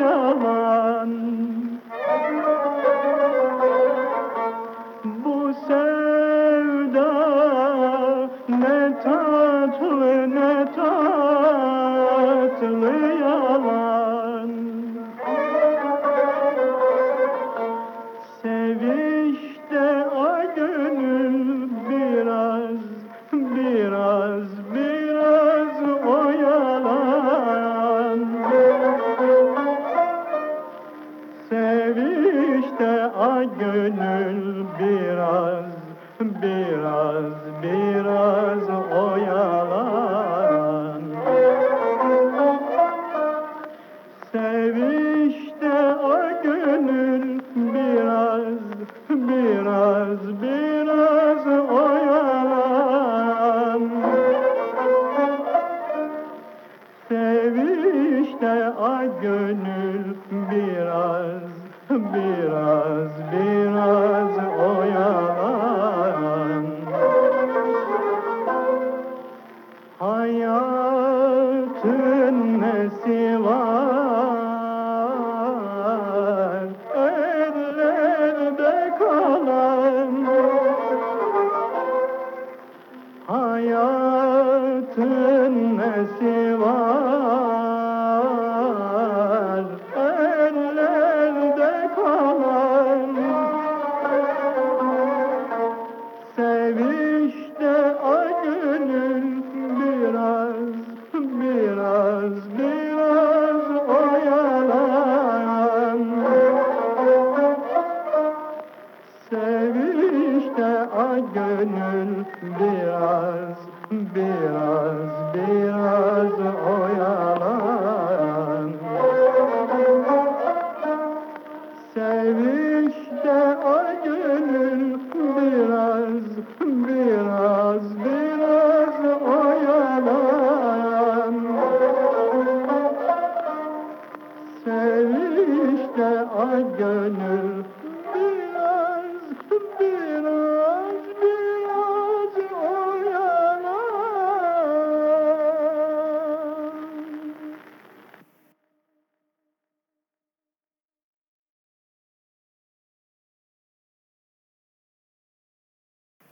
yalan. Bu sevda ne tatlı ne Biraz, biraz, biraz oyalan. Sevişte a gönül biraz, biraz, biraz oyalan. Sevişte a gönül biraz, biraz, biraz yo Sevişte a gönül biraz, biraz, biraz oyalan. Sevişte a gönül biraz, biraz, biraz oyalan. Sevişte a gönül